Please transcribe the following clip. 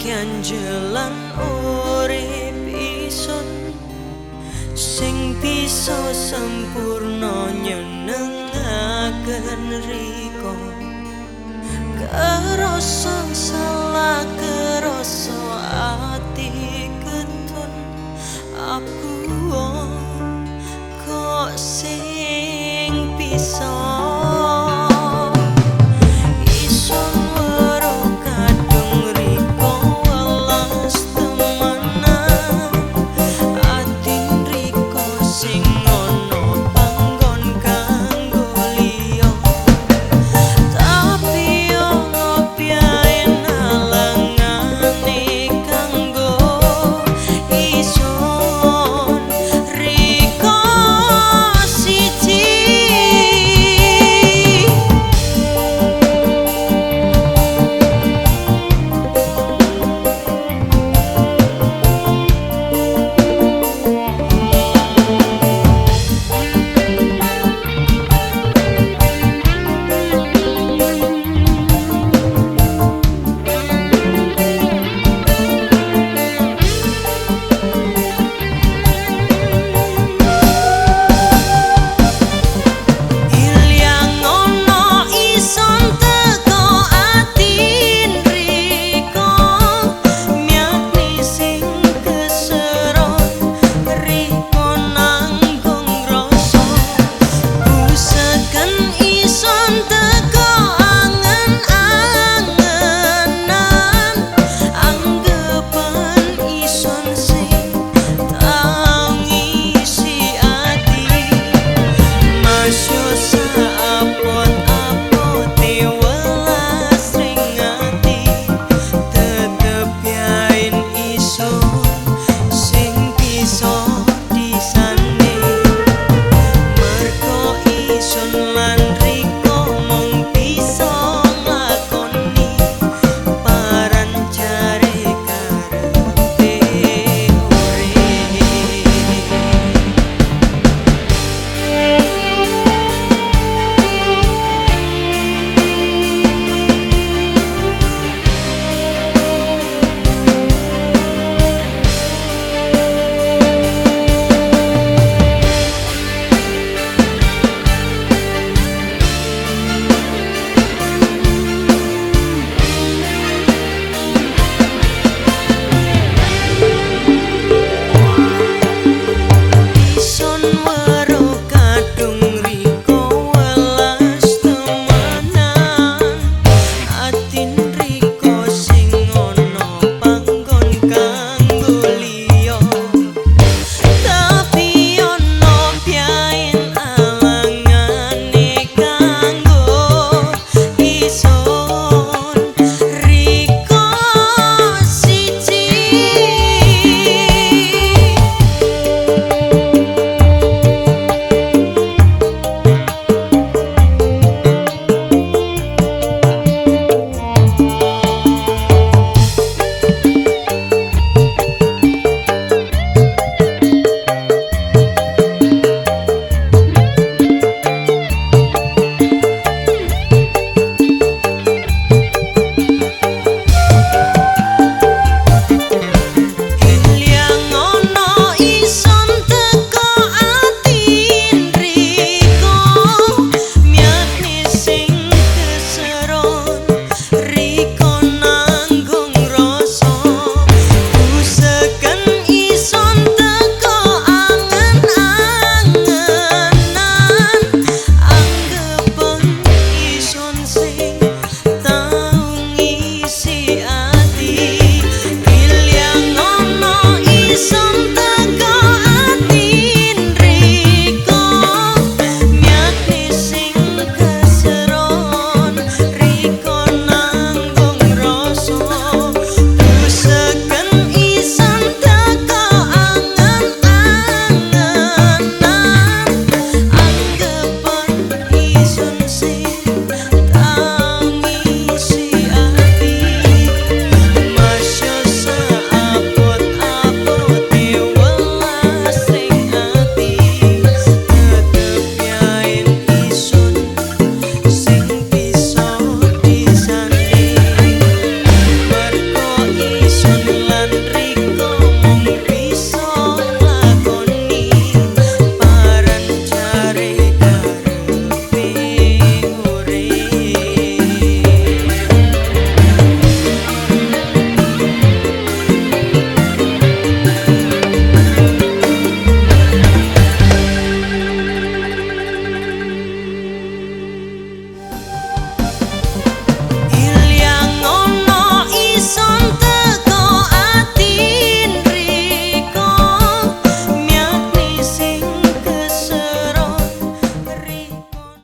kian jalan urip ison sing bisa sempurna nyenengaken ri